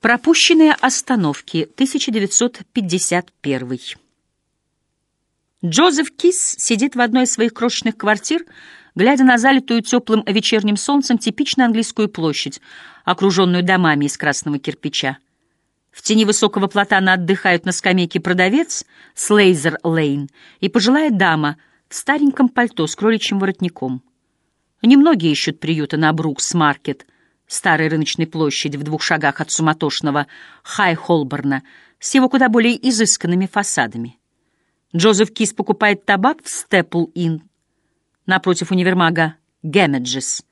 Пропущенные остановки, 1951. Джозеф Кис сидит в одной из своих крошечных квартир, глядя на залитую теплым вечерним солнцем типично английскую площадь, окруженную домами из красного кирпича. В тени высокого платана отдыхают на скамейке продавец Слейзер Лейн и пожилая дама в стареньком пальто с кроличьим воротником. Немногие ищут приюта на Брукс-маркет — старой рыночной площади в двух шагах от суматошного Хай-Холборна с его куда более изысканными фасадами. Джозеф Кис покупает табак в Степл-Инн напротив универмага Гэмеджес.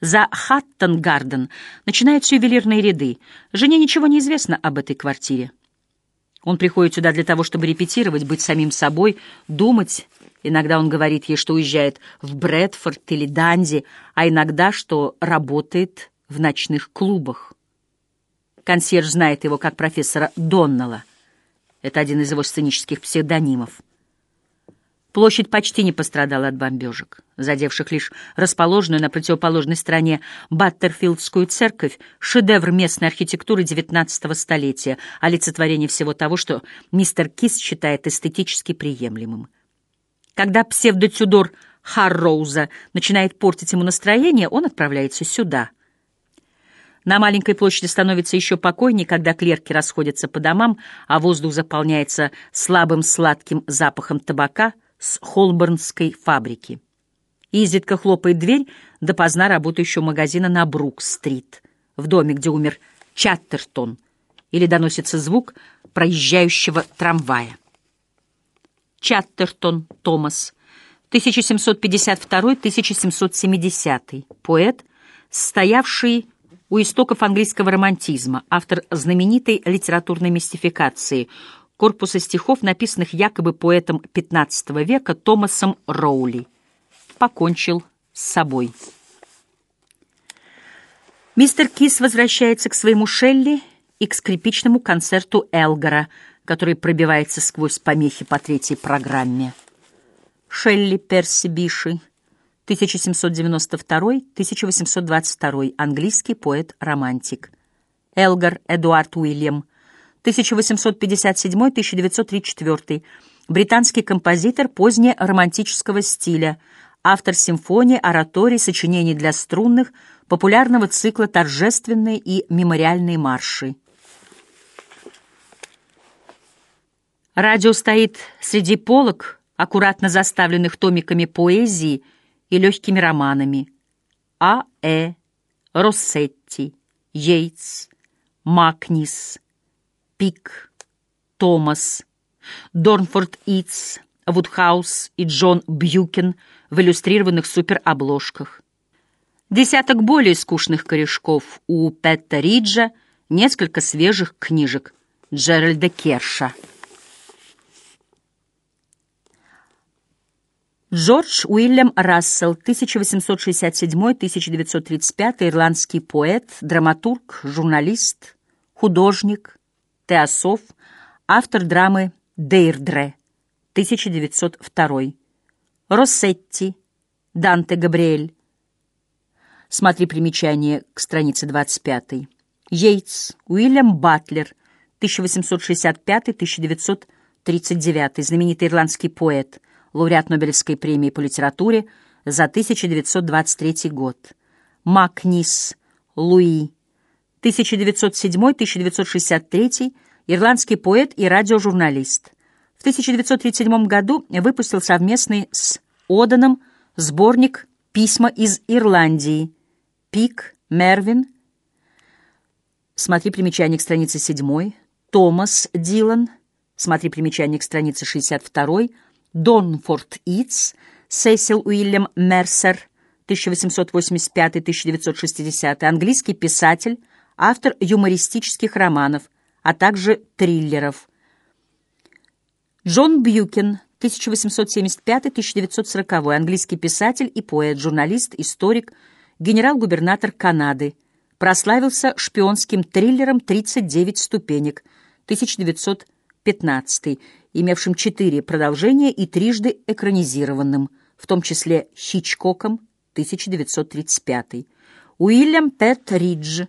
За Хаттон-Гарден начинаются ювелирные ряды. Жене ничего не известно об этой квартире. Он приходит сюда для того, чтобы репетировать, быть самим собой, думать. Иногда он говорит ей, что уезжает в Брэдфорд или Данди, а иногда, что работает в ночных клубах. Консьерж знает его как профессора Доннелла. Это один из его сценических псевдонимов. Площадь почти не пострадала от бомбежек, задевших лишь расположенную на противоположной стороне Баттерфилдскую церковь, шедевр местной архитектуры XIX столетия, олицетворение всего того, что мистер Кис считает эстетически приемлемым. Когда псевдотюдор Харроуза начинает портить ему настроение, он отправляется сюда — на маленькой площади становится еще покойнее, когда клерки расходятся по домам, а воздух заполняется слабым сладким запахом табака с холборнской фабрики. Изредка хлопает дверь допоздна работающего магазина на Брук-стрит, в доме, где умер Чаттертон, или доносится звук проезжающего трамвая. Чаттертон Томас, 1752-1770, поэт, стоявший у истоков английского романтизма, автор знаменитой литературной мистификации, корпуса стихов, написанных якобы поэтом XV века Томасом Роули. Покончил с собой. Мистер Кис возвращается к своему Шелли и к скрипичному концерту Элгара, который пробивается сквозь помехи по третьей программе. Шелли Перси Биши 1792-1822, английский поэт-романтик. Элгар Эдуард Уильям, 1857-1934, британский композитор позднеромантического стиля, автор симфонии, ораторий, сочинений для струнных, популярного цикла «Торжественные и мемориальные марши». Радио стоит среди полок, аккуратно заставленных томиками поэзии, и легкими романами. А. Э. Россетти, Йейтс, Макнис, Пик, Томас, Дорнфорд Итс, Вудхаус и Джон Бьюкен в иллюстрированных суперобложках. Десяток более скучных корешков у Петта Риджа, несколько свежих книжек Джеральда Керша. Джордж Уильям Рассел, 1867-1935, ирландский поэт, драматург, журналист, художник, теософ, автор драмы «Дейрдре», 1902. Россетти, Данте Габриэль. Смотри примечание к странице 25. Йейтс, Уильям Батлер, 1865-1939, знаменитый ирландский поэт, лауреат Нобелевской премии по литературе за 1923 год. Макнис Луи, 1907-1963, ирландский поэт и радиожурналист. В 1937 году выпустил совместный с Оданом сборник «Письма из Ирландии» Пик, Мервин, смотри примечание к странице 7, Томас Дилан, смотри примечание к странице 62, Донфорд Итс, Сесил Уильям Мерсер, 1885-1960, английский писатель, автор юмористических романов, а также триллеров. Джон Бьюкен, 1875-1940, английский писатель и поэт, журналист, историк, генерал-губернатор Канады, прославился шпионским триллером «39 ступенек», 1915 имевшим четыре продолжения и трижды экранизированным, в том числе Хичкоком 1935. Уильям Пет Ридж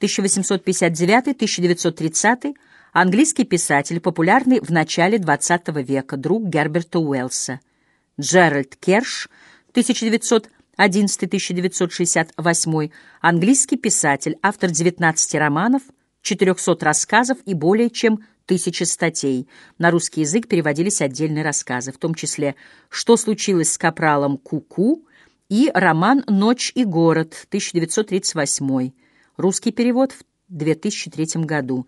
1859-1930, английский писатель, популярный в начале XX века, друг Герберта Уэллса. Джеральд Керш, 1911-1968, английский писатель, автор 19 романов, 400 рассказов и более чем тысячи статей. На русский язык переводились отдельные рассказы, в том числе «Что случилось с капралом Куку» -ку» и роман «Ночь и город» 1938, русский перевод в 2003 году.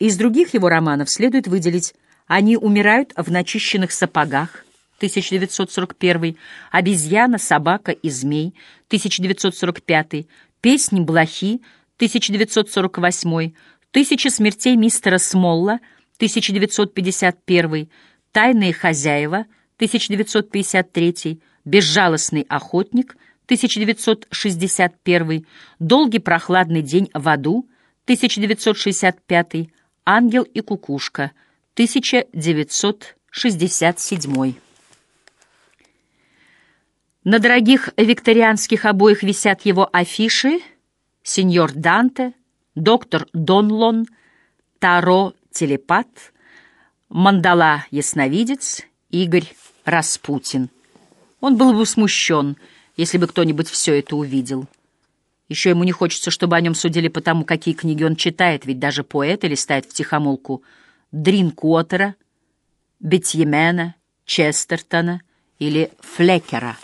Из других его романов следует выделить «Они умирают в начищенных сапогах» 1941, «Обезьяна, собака и змей» 1945, «Песни блохи» 1948, «Тысяча смертей мистера Смолла» 1951, «Тайные хозяева» 1953, «Безжалостный охотник» 1961, «Долгий прохладный день в аду» 1965, «Ангел и кукушка» 1967. На дорогих викторианских обоях висят его афиши «Сеньор Данте», «Доктор Донлон», «Таро телепат, Мандала ясновидец, Игорь Распутин. Он был бы смущен, если бы кто-нибудь все это увидел. Еще ему не хочется, чтобы о нем судили по тому, какие книги он читает, ведь даже поэты листают втихомолку Дринкуотера, Бетьемена, Честертона или Флекера.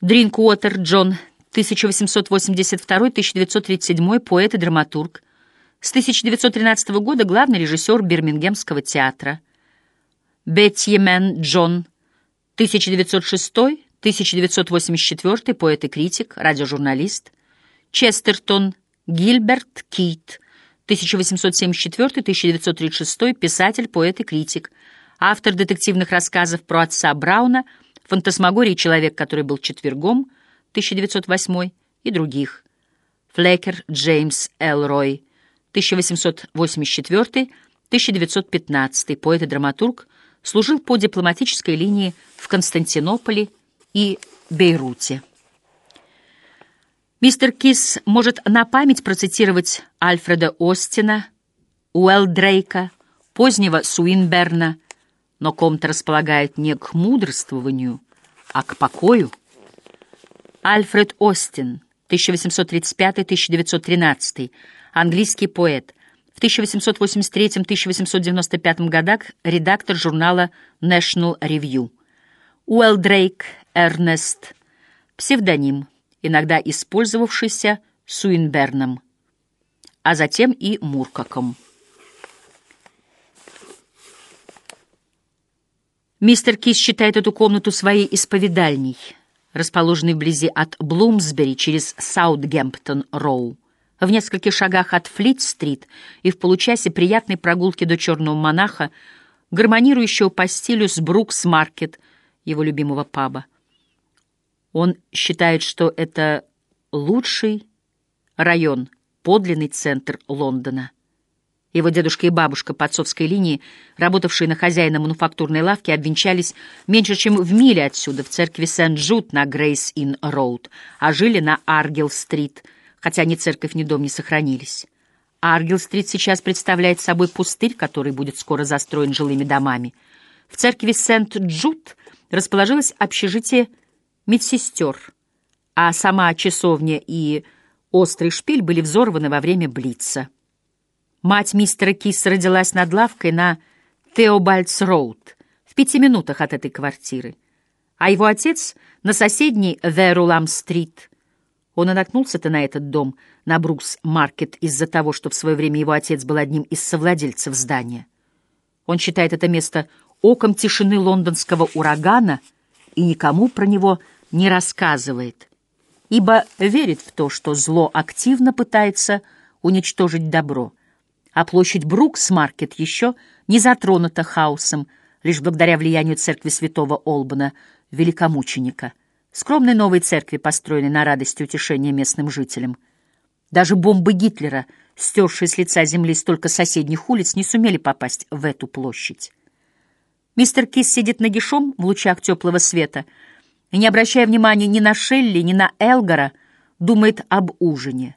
Дринкуотер Джон 1882-1937 поэт и драматург, с 1913 года главный режиссер Бирмингемского театра. Бетьемен Джон, 1906-1984, поэт и критик, радиожурналист. Честертон Гильберт Кит, 1874-1936, писатель, поэт и критик. Автор детективных рассказов про отца Брауна, фантасмагории «Человек, который был четвергом», 1908, и других. Флекер Джеймс Элрой, 1884-1915, поэт и драматург, служил по дипломатической линии в Константинополе и Бейруте. Мистер Кис может на память процитировать Альфреда Остина, Уэлдрейка, позднего Суинберна, но Комт располагает не к мудрствованию, а к покою. Альфред Остин, 1835-1913, английский поэт. В 1883-1895 годах редактор журнала National Review. Уэлдрейк Эрнест, псевдоним, иногда использовавшийся Суинберном, а затем и Муркаком. Мистер Кис считает эту комнату своей исповедальней, расположенной вблизи от Блумсбери через Саутгемптон-Роу в нескольких шагах от Флит-стрит и в получасе приятной прогулки до Черного монаха, гармонирующего по стилю с Брукс-маркет, его любимого паба. Он считает, что это лучший район, подлинный центр Лондона. Его дедушка и бабушка по отцовской линии, работавшие на хозяина мануфактурной лавки, обвенчались меньше, чем в миле отсюда, в церкви Сент-Джуд на Грейс-Ин-Роуд, а жили на Аргел-стрит — хотя ни церковь, ни дом не сохранились. Аргил-стрит сейчас представляет собой пустырь, который будет скоро застроен жилыми домами. В церкви Сент-Джуд расположилось общежитие медсестер, а сама часовня и острый шпиль были взорваны во время Блица. Мать мистера Кисса родилась над лавкой на Теобальдс-Роуд, в пяти минутах от этой квартиры, а его отец — на соседней Верулам-стрит — он и наткнулся-то на этот дом, на Брукс-маркет, из-за того, что в свое время его отец был одним из совладельцев здания. Он считает это место оком тишины лондонского урагана и никому про него не рассказывает, ибо верит в то, что зло активно пытается уничтожить добро, а площадь Брукс-маркет еще не затронута хаосом, лишь благодаря влиянию церкви святого Олбана, великомученика — скромной новой церкви, построенной на радость и утешение местным жителям. Даже бомбы Гитлера, стершие с лица земли столько соседних улиц, не сумели попасть в эту площадь. Мистер Кис сидит нагишом в лучах теплого света и, не обращая внимания ни на Шелли, ни на Элгора, думает об ужине.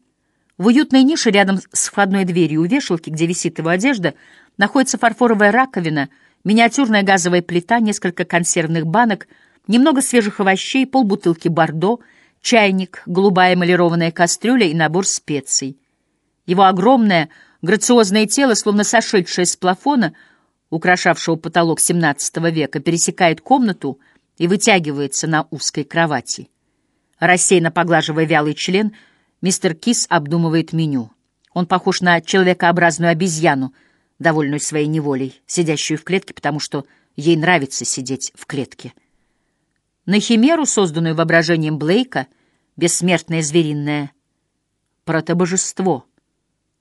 В уютной нише рядом с входной дверью у вешалки, где висит его одежда, находится фарфоровая раковина, миниатюрная газовая плита, несколько консервных банок, немного свежих овощей, полбутылки бордо, чайник, голубая эмалированная кастрюля и набор специй. Его огромное, грациозное тело, словно сошедшее с плафона, украшавшего потолок XVII века, пересекает комнату и вытягивается на узкой кровати. Рассеянно поглаживая вялый член, мистер Кис обдумывает меню. Он похож на человекообразную обезьяну, довольную своей неволей, сидящую в клетке, потому что ей нравится сидеть в клетке. На химеру, созданную воображением Блейка, бессмертное звериное протобожество.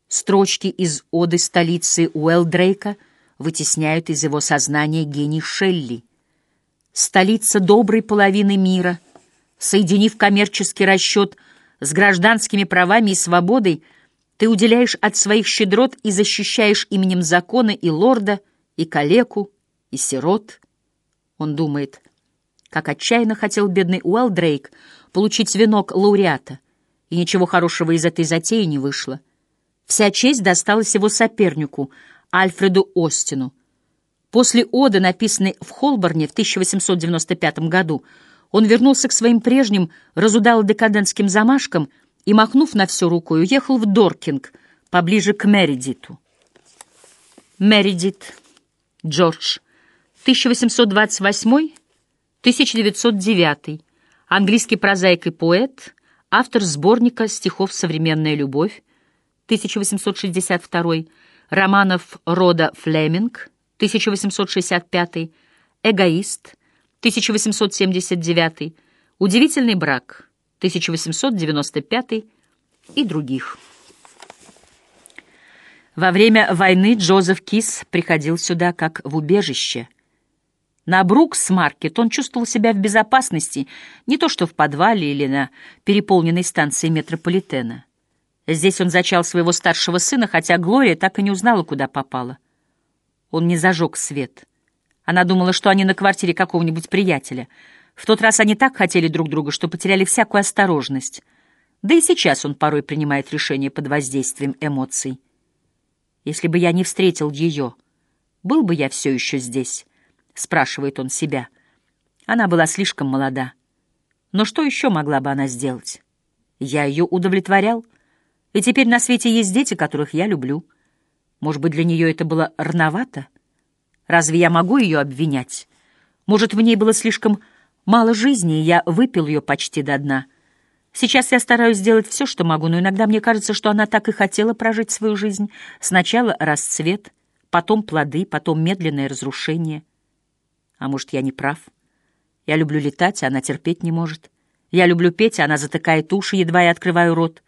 Строчки из оды столицы Уэлдрейка вытесняют из его сознания гений Шелли. Столица доброй половины мира — Соединив коммерческий расчет с гражданскими правами и свободой, ты уделяешь от своих щедрот и защищаешь именем закона и лорда, и калеку, и сирот. Он думает, как отчаянно хотел бедный Уэлл получить венок лауреата, и ничего хорошего из этой затеи не вышло. Вся честь досталась его сопернику, Альфреду Остину. После оды, написанной в Холборне в 1895 году, он вернулся к своим прежним разудало-декадентским замашкам и, махнув на всю руку, уехал в Доркинг, поближе к Мередиту. Мередит, Джордж, 1828-1909, английский прозаик и поэт, автор сборника стихов «Современная любовь», 1862, романов рода Флеминг, 1865, эгоист, 1879, «Удивительный брак», 1895 и других. Во время войны Джозеф Кис приходил сюда как в убежище. На Брукс-маркет он чувствовал себя в безопасности, не то что в подвале или на переполненной станции метрополитена. Здесь он зачал своего старшего сына, хотя Глория так и не узнала, куда попала. Он не зажег свет — она думала, что они на квартире какого-нибудь приятеля. В тот раз они так хотели друг друга, что потеряли всякую осторожность. Да и сейчас он порой принимает решения под воздействием эмоций. «Если бы я не встретил ее, был бы я все еще здесь?» — спрашивает он себя. Она была слишком молода. Но что еще могла бы она сделать? Я ее удовлетворял, и теперь на свете есть дети, которых я люблю. Может быть, для нее это было рановато? Разве я могу ее обвинять? Может, в ней было слишком мало жизни, и я выпил ее почти до дна. Сейчас я стараюсь сделать все, что могу, но иногда мне кажется, что она так и хотела прожить свою жизнь. Сначала расцвет, потом плоды, потом медленное разрушение. А может, я не прав? Я люблю летать, а она терпеть не может. Я люблю петь, а она затыкает уши, едва я открываю рот.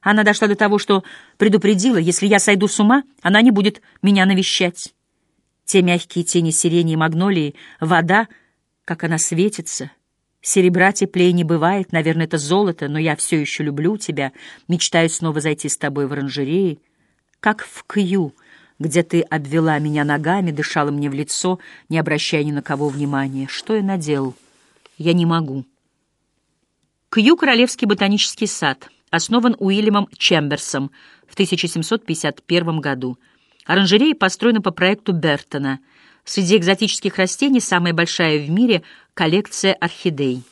Она дошла до того, что предупредила, если я сойду с ума, она не будет меня навещать. Те мягкие тени сирени и магнолии, вода, как она светится. Серебра теплее не бывает, наверное, это золото, но я все еще люблю тебя, мечтаю снова зайти с тобой в оранжереи. Как в Кью, где ты обвела меня ногами, дышала мне в лицо, не обращая ни на кого внимания. Что я наделал? Я не могу. Кью — Королевский ботанический сад, основан Уильямом Чемберсом в 1751 году — Оранжерея построена по проекту Бертона. Среди экзотических растений самая большая в мире коллекция орхидей.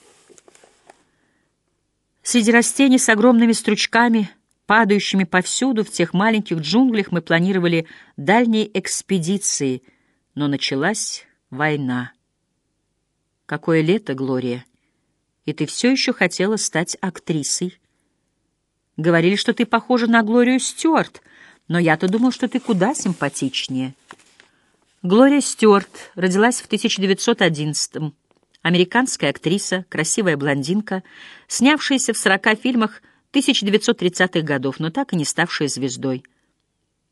Среди растений с огромными стручками, падающими повсюду в тех маленьких джунглях, мы планировали дальние экспедиции, но началась война. Какое лето, Глория! И ты все еще хотела стать актрисой. Говорили, что ты похожа на Глорию Стюарт — но я-то думал, что ты куда симпатичнее. Глория Стюарт родилась в 1911-м. Американская актриса, красивая блондинка, снявшаяся в 40 фильмах 1930-х годов, но так и не ставшая звездой.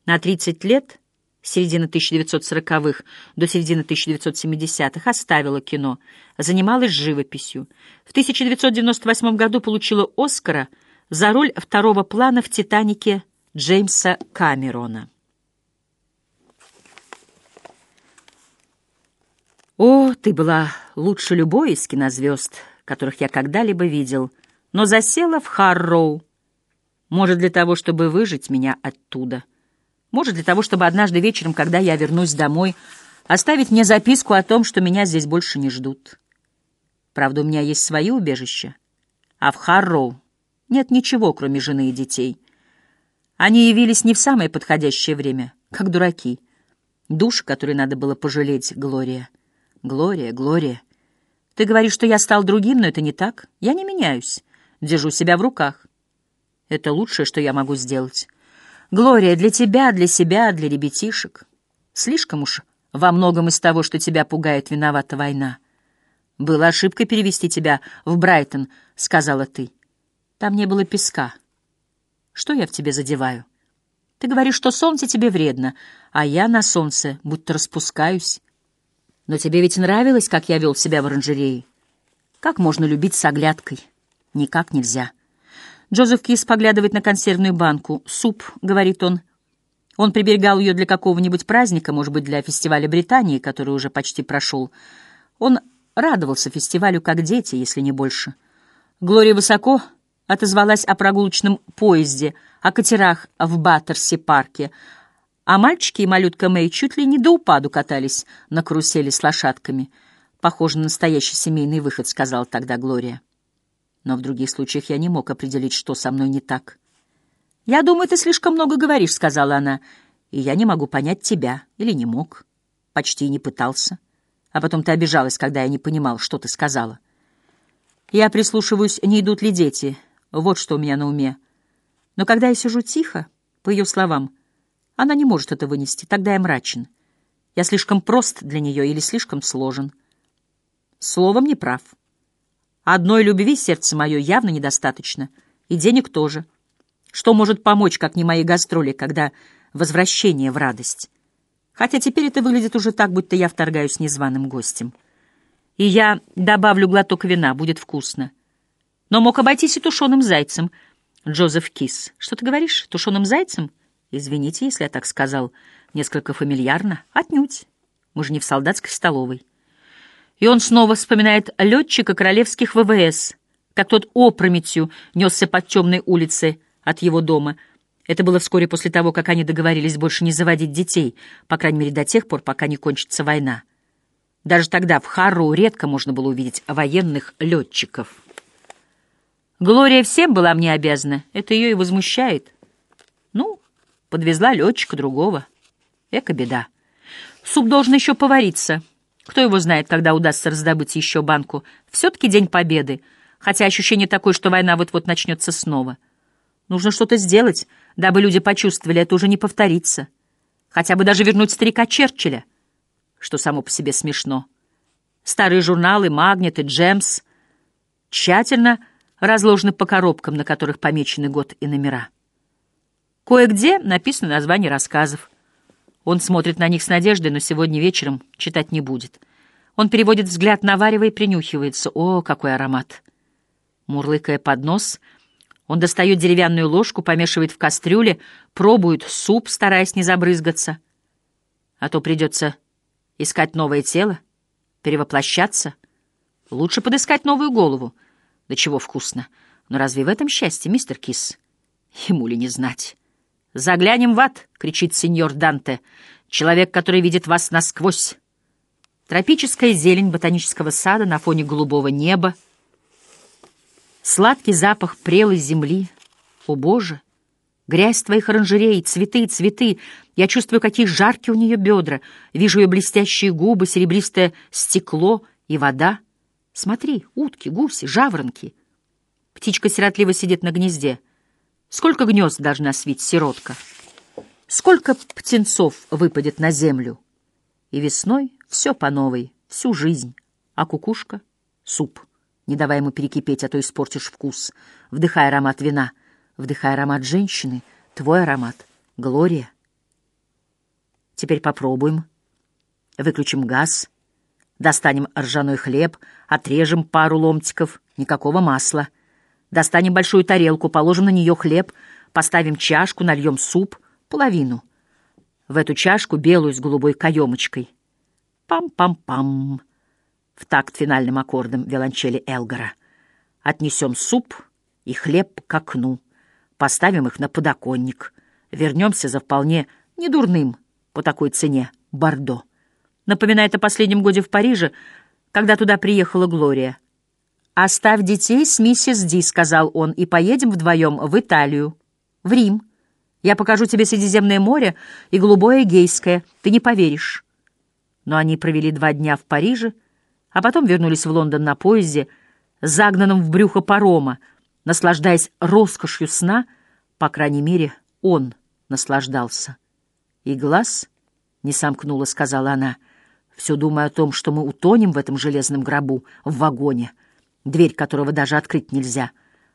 На 30 лет, с середины 1940-х до середины 1970-х, оставила кино, занималась живописью. В 1998 году получила «Оскара» за роль второго плана в «Титанике» Джеймса Камерона. О, ты была лучше любой из кинозвезд, которых я когда-либо видел, но засела в Харроу. Может, для того, чтобы выжить меня оттуда. Может, для того, чтобы однажды вечером, когда я вернусь домой, оставить мне записку о том, что меня здесь больше не ждут. Правда, у меня есть свои убежища. А в Харроу нет ничего, кроме жены и детей. Они явились не в самое подходящее время, как дураки. Душ, который надо было пожалеть, Глория. Глория, Глория. Ты говоришь, что я стал другим, но это не так. Я не меняюсь. Держу себя в руках. Это лучшее, что я могу сделать. Глория, для тебя, для себя, для ребятишек. Слишком уж во многом из того, что тебя пугает, виновата война. Была ошибка перевести тебя в Брайтон, сказала ты. Там не было песка. Что я в тебе задеваю? Ты говоришь, что солнце тебе вредно, а я на солнце будто распускаюсь. Но тебе ведь нравилось, как я вел себя в оранжерее? Как можно любить с оглядкой? Никак нельзя. Джозеф Кис поглядывает на консервную банку. «Суп», — говорит он. Он приберегал ее для какого-нибудь праздника, может быть, для фестиваля Британии, который уже почти прошел. Он радовался фестивалю как дети, если не больше. Глория высоко отозвалась о прогулочном поезде, о катерах в Баттерси-парке, а мальчики и малютка Мэй чуть ли не до упаду катались на карусели с лошадками. «Похоже на настоящий семейный выход», — сказала тогда Глория но в других случаях я не мог определить, что со мной не так. «Я думаю, ты слишком много говоришь», — сказала она, — «и я не могу понять тебя, или не мог, почти не пытался. А потом ты обижалась, когда я не понимал, что ты сказала. Я прислушиваюсь, не идут ли дети, вот что у меня на уме. Но когда я сижу тихо, по ее словам, она не может это вынести, тогда я мрачен. Я слишком прост для нее или слишком сложен. Словом, не прав». Одной любви сердце мое явно недостаточно, и денег тоже. Что может помочь, как не мои гастроли, когда возвращение в радость? Хотя теперь это выглядит уже так, будто я вторгаюсь незваным гостем. И я добавлю глоток вина, будет вкусно. Но мог обойтись и тушеным зайцем. Джозеф Кис. Что ты говоришь? Тушеным зайцем? Извините, если я так сказал. Несколько фамильярно. Отнюдь. Мы же не в солдатской столовой. И он снова вспоминает летчика королевских ВВС, как тот опрометью несся под темной улице от его дома. Это было вскоре после того, как они договорились больше не заводить детей, по крайней мере до тех пор, пока не кончится война. Даже тогда в Харроу редко можно было увидеть военных летчиков. Глория всем была мне обязана, это ее и возмущает. Ну, подвезла летчика другого. Эка беда. Суп должен еще повариться. Кто его знает, когда удастся раздобыть еще банку. Все-таки День Победы, хотя ощущение такое, что война вот-вот начнется снова. Нужно что-то сделать, дабы люди почувствовали, это уже не повторится. Хотя бы даже вернуть старика Черчилля, что само по себе смешно. Старые журналы «Магнит» и «Джемс» тщательно разложены по коробкам, на которых помечены год и номера. Кое-где написано название рассказов. Он смотрит на них с надеждой, но сегодня вечером читать не будет. Он переводит взгляд на варево и принюхивается. О, какой аромат! Мурлыкая под нос, он достает деревянную ложку, помешивает в кастрюле, пробует суп, стараясь не забрызгаться. А то придется искать новое тело, перевоплощаться. Лучше подыскать новую голову. Да чего вкусно! Но разве в этом счастье, мистер Кис? Ему ли не знать? «Заглянем в ад!» — кричит сеньор Данте. «Человек, который видит вас насквозь!» Тропическая зелень ботанического сада на фоне голубого неба. Сладкий запах прелой земли. О, Боже! Грязь твоих оранжерей, цветы, цветы. Я чувствую, какие жаркие у нее бедра. Вижу ее блестящие губы, серебристое стекло и вода. Смотри, утки, гуси, жаворонки. Птичка сиротливо сидит на гнезде — Сколько гнезд должна свить сиротка? Сколько птенцов выпадет на землю? И весной все по новой, всю жизнь. А кукушка — суп. Не давай ему перекипеть, а то испортишь вкус. Вдыхай аромат вина, вдыхай аромат женщины, твой аромат — Глория. Теперь попробуем. Выключим газ, достанем ржаной хлеб, отрежем пару ломтиков, никакого масла — Достанем большую тарелку, положим на нее хлеб, поставим чашку, нальем суп, половину. В эту чашку белую с голубой каемочкой. Пам-пам-пам. В такт финальным аккордом виолончели Элгара. Отнесем суп и хлеб к окну. Поставим их на подоконник. Вернемся за вполне недурным по такой цене Бордо. Напоминает о последнем годе в Париже, когда туда приехала Глория. «Оставь детей с миссис Ди», — сказал он, — «и поедем вдвоем в Италию, в Рим. Я покажу тебе Средиземное море и Голубое Эгейское. Ты не поверишь». Но они провели два дня в Париже, а потом вернулись в Лондон на поезде, загнанном в брюхо парома, наслаждаясь роскошью сна, по крайней мере, он наслаждался. И глаз не сомкнула, сказала она, все думая о том, что мы утонем в этом железном гробу, в вагоне, дверь которого даже открыть нельзя.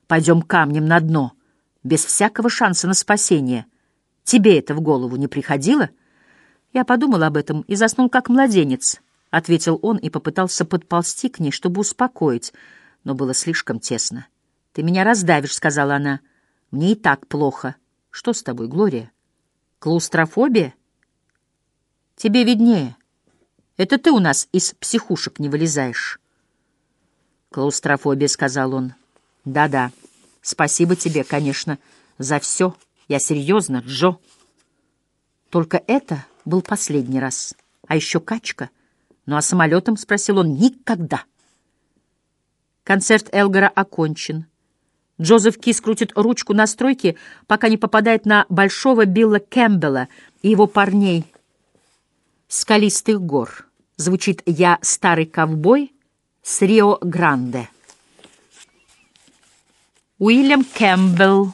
Пойдем камнем на дно, без всякого шанса на спасение. Тебе это в голову не приходило? Я подумал об этом и заснул как младенец, — ответил он и попытался подползти к ней, чтобы успокоить, но было слишком тесно. «Ты меня раздавишь», — сказала она. «Мне и так плохо. Что с тобой, Глория? Клаустрофобия?» «Тебе виднее. Это ты у нас из психушек не вылезаешь». «Клаустрофобия», — сказал он. «Да-да. Спасибо тебе, конечно, за все. Я серьезно, Джо». Только это был последний раз. А еще качка. Ну а самолетом, — спросил он, — никогда. Концерт Элгара окончен. Джозеф Кис крутит ручку настройки, пока не попадает на большого Билла Кэмпбелла и его парней скалистых гор. Звучит «Я старый ковбой» с Рио-Гранде. Уильям Кэмпбелл,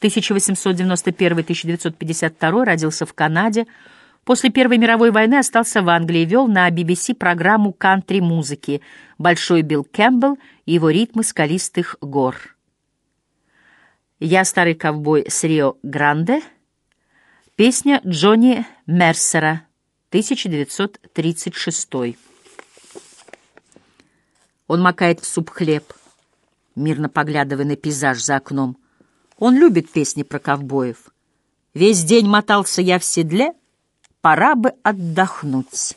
1891-1952, родился в Канаде. После Первой мировой войны остался в Англии и вел на BBC программу кантри-музыки «Большой Билл Кэмпбелл и его ритмы скалистых гор». «Я старый ковбой с Рио-Гранде», песня Джонни Мерсера, 1936. Он макает в суп хлеб, мирно поглядывая на пейзаж за окном. Он любит песни про ковбоев. Весь день мотался я в седле, пора бы отдохнуть.